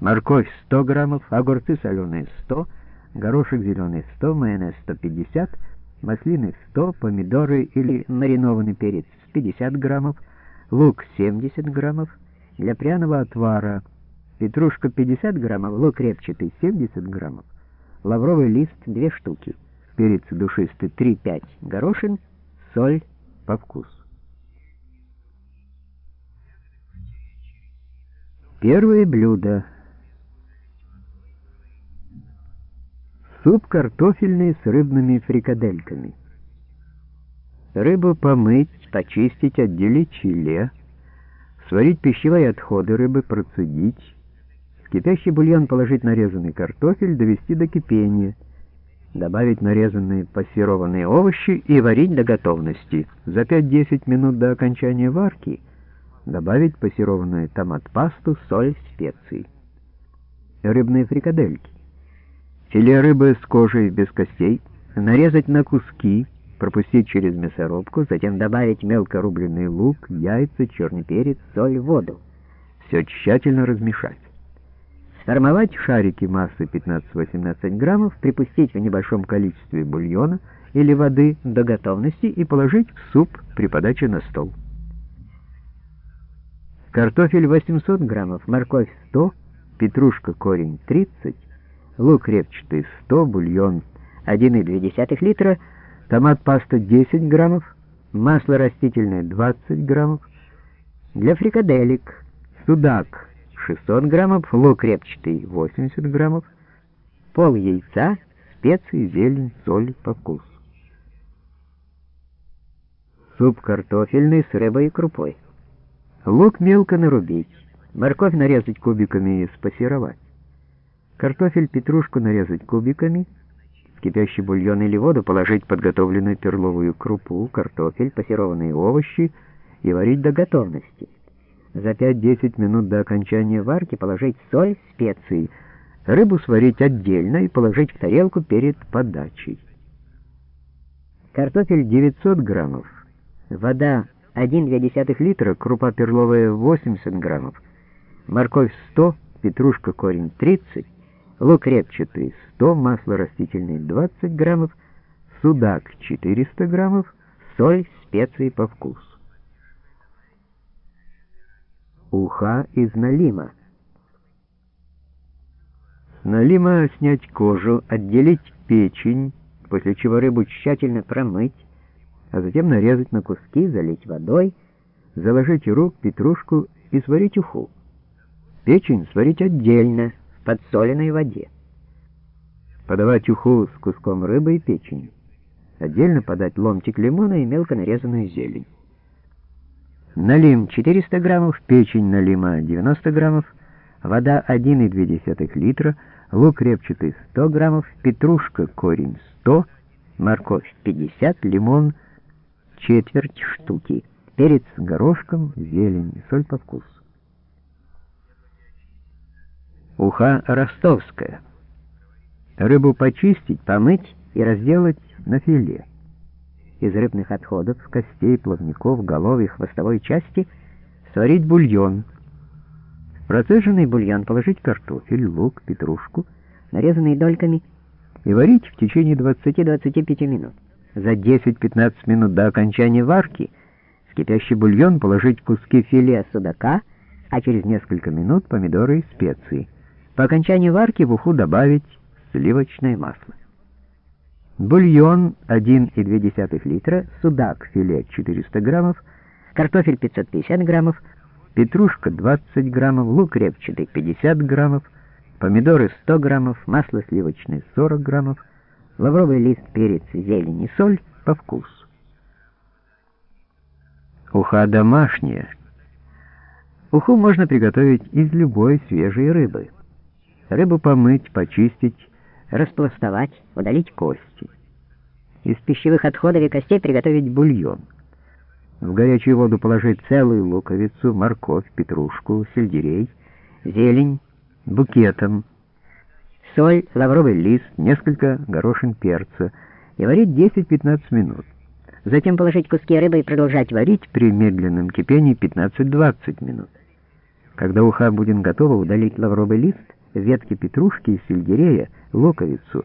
морковь 100 граммов, огурцы соленые 100, горошек зеленый 100, майонез 150, маслины 100, помидоры или маринованный перец 50 граммов, лук 70 граммов, для пряного отвара петрушка 50 граммов, лук репчатый 70 граммов, лавровый лист 2 штуки, перец душистый 3-5 горошин, соль по вкусу. Первое блюдо. Суп картофельный с рыбными фрикадельками. Рыбу помыть, почистить, отделить филе, сварить пищевые отходы рыбы, процедить, в кипящий бульон положить нарезанный картофель, довести до кипения, добавить нарезанные пассерованные овощи и варить до готовности. За 5-10 минут до окончания варки добавить пассерованную томат-пасту, соль, специи. Рыбные фрикадельки. Филе рыбы с кожей без костей нарезать на куски, пропустить через мясорубку, затем добавить мелко рубленый лук, яйца, черный перец, соль, воду. Все тщательно размешать. Сформовать шарики массой 15-18 граммов, припустить в небольшом количестве бульона или воды до готовности и положить в суп при подаче на стол. Картофель 800 граммов, морковь 100, петрушка корень 30, лук репчатый 100, бульон 1,2 литра, томат паста 10 граммов, масло растительное 20 граммов, для фрикаделек судак 600 граммов, лук репчатый 80 граммов, пол яйца, специи, зелень, соль по вкусу. Суп картофельный с рыбой и крупой. Лук мелко нарубить, морковь нарезать кубиками и спассеровать. Картофель, петрушку нарезать кубиками, в кипящий бульон или воду положить подготовленную перловую крупу, картофель, пассерованные овощи и варить до готовности. За 5-10 минут до окончания варки положить соль, специи, рыбу сварить отдельно и положить в тарелку перед подачей. Картофель 900 граммов, вода 1,2 литра, крупа перловая 80 граммов, морковь 100, петрушка корень 30, лук репчатый 100, масло растительное 20 граммов, судак 400 граммов, соль, специи по вкусу уха из налима. С налима снять кожу, отделить печень, после чего рыбу тщательно промыть, а затем нарезать на куски, залить водой, заложить рук, петрушку и сварить уху. Печень сварить отдельно, подсоленной воде. Подавать уху с куском рыбы и печени. Отдельно подать ломтик лимона и мелко нарезанную зелень. Налим 400 граммов, печень налима 90 граммов, вода 1,2 литра, лук репчатый 100 граммов, петрушка корень 100, морковь 50, лимон четверть штуки, перец горошком, зелень, соль по вкусу. Уха ростовская. Рыбу почистить, помыть и разделать на филе из рыбных отходов, костей, плавников, голов и хвостовой части сварить бульон. В процеженный бульон положить картофель, лук, петрушку, нарезанные дольками, и варить в течение 20-25 минут. За 10-15 минут до окончания варки в кипящий бульон положить куски филе судака, а через несколько минут помидоры и специи. По окончании варки в уху добавить сливочное масло. Бульон 1,2 литра, судак филе 400 граммов, картофель 550 граммов, петрушка 20 граммов, лук репчатый 50 граммов, помидоры 100 граммов, масло сливочное 40 граммов, лавровый лист, перец, зелень и соль по вкусу. Уха домашняя. Уху можно приготовить из любой свежей рыбы. Рыбу помыть, почистить, распластовать, удалить кости. Из пищевых отходов и костей приготовить бульон. В горячую воду положить целую луковицу, морковь, петрушку, сельдерей, зелень, букетом, соль, лавровый лист, несколько горошин перца и варить 10-15 минут. Затем положить куски рыбы и продолжать варить при медленном кипении 15-20 минут. Когда уха будет готова, удалить лавровый лист, ветки петрушки и сельдерея, луковицу,